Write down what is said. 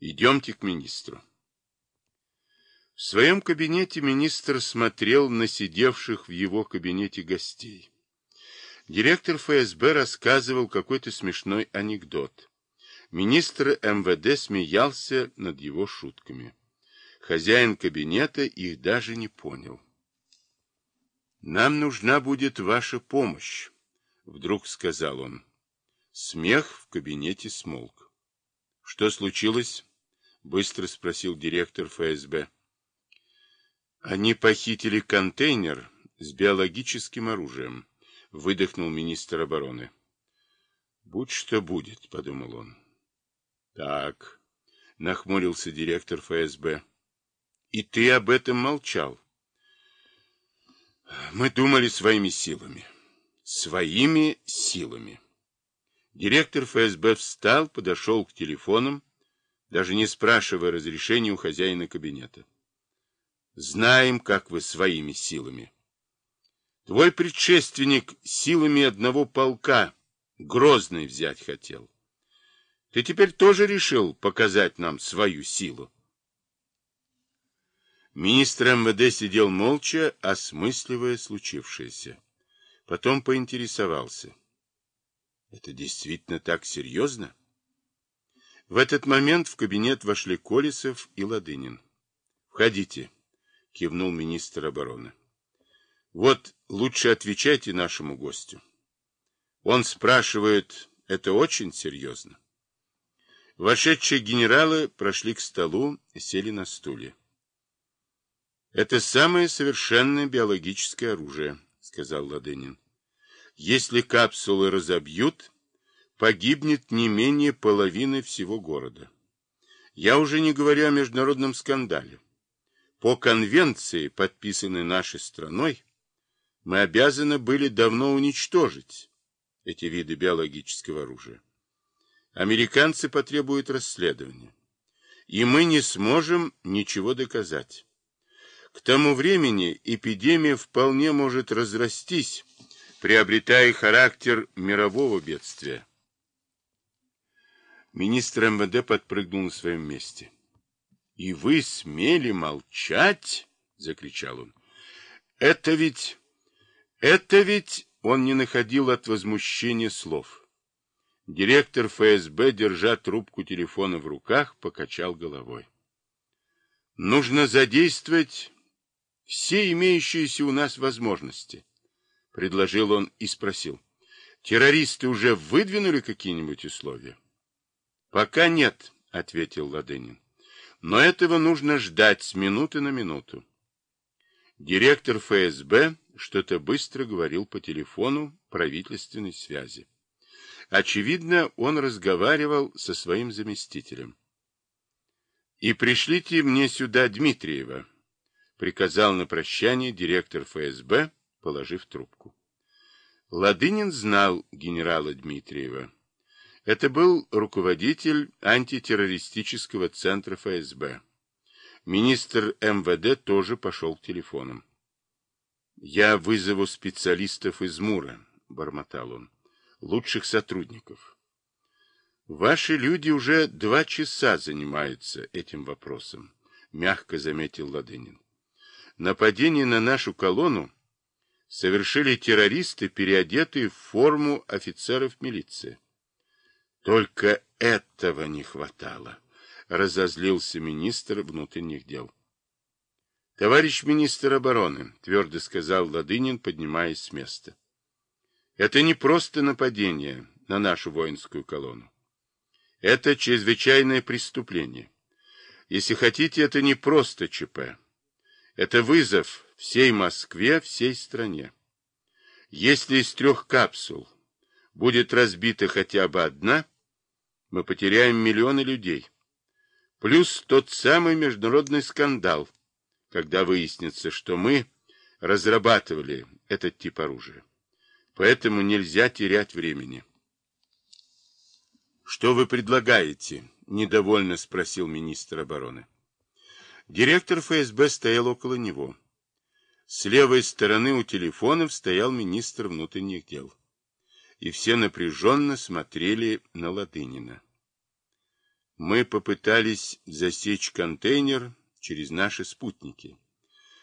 Идемте к министру. В своем кабинете министр смотрел на сидевших в его кабинете гостей. Директор ФСБ рассказывал какой-то смешной анекдот. Министр МВД смеялся над его шутками. Хозяин кабинета их даже не понял. «Нам нужна будет ваша помощь», — вдруг сказал он. Смех в кабинете смолк. «Что случилось?» — быстро спросил директор ФСБ. «Они похитили контейнер с биологическим оружием», — выдохнул министр обороны. «Будь что будет», — подумал он. «Так», — нахмурился директор ФСБ. «И ты об этом молчал». «Мы думали своими силами». «Своими силами». Директор ФСБ встал, подошел к телефонам, даже не спрашивая разрешения у хозяина кабинета. Знаем, как вы своими силами. Твой предшественник силами одного полка Грозный взять хотел. Ты теперь тоже решил показать нам свою силу? Министр МВД сидел молча, осмысливая случившееся. Потом поинтересовался. Это действительно так серьезно? В этот момент в кабинет вошли Колесов и Ладынин. «Входите», — кивнул министр обороны. «Вот лучше отвечайте нашему гостю. Он спрашивает, это очень серьезно?» Вошедшие генералы прошли к столу сели на стуле. «Это самое совершенное биологическое оружие», — сказал Ладынин. «Если капсулы разобьют, погибнет не менее половины всего города. Я уже не говорю о международном скандале. По конвенции, подписанной нашей страной, мы обязаны были давно уничтожить эти виды биологического оружия. Американцы потребуют расследования, и мы не сможем ничего доказать. К тому времени эпидемия вполне может разрастись, приобретая характер мирового бедствия. Министр МВД подпрыгнул на своем месте. — И вы смели молчать? — закричал он. — Это ведь... Это ведь... Он не находил от возмущения слов. Директор ФСБ, держа трубку телефона в руках, покачал головой. Нужно задействовать все имеющиеся у нас возможности, предложил он и спросил. Террористы уже выдвинули какие-нибудь условия? Пока нет, ответил Ладынин. Но этого нужно ждать с минуты на минуту. Директор ФСБ что-то быстро говорил по телефону правительственной связи. Очевидно, он разговаривал со своим заместителем. «И пришлите мне сюда Дмитриева», — приказал на прощание директор ФСБ, положив трубку. Ладынин знал генерала Дмитриева. Это был руководитель антитеррористического центра ФСБ. Министр МВД тоже пошел к телефонам. «Я вызову специалистов из МУРа», — бормотал он, — «лучших сотрудников». «Ваши люди уже два часа занимаются этим вопросом», — мягко заметил Ладынин. «Нападение на нашу колонну совершили террористы, переодетые в форму офицеров милиции. Только этого не хватало, разозлился министр внутренних дел. Товарищ министр обороны, твердо сказал Ладынин, поднимаясь с места. Это не просто нападение на нашу воинскую колонну. Это чрезвычайное преступление. Если хотите, это не просто ЧП. Это вызов всей Москве, всей стране. Если из трех капсул будет разбита хотя бы одна, мы потеряем миллионы людей. Плюс тот самый международный скандал, когда выяснится, что мы разрабатывали этот тип оружия. Поэтому нельзя терять времени. «Что вы предлагаете?» – недовольно спросил министр обороны. Директор ФСБ стоял около него. С левой стороны у телефонов стоял министр внутренних дел и все напряженно смотрели на Ладынина. Мы попытались засечь контейнер через наши спутники.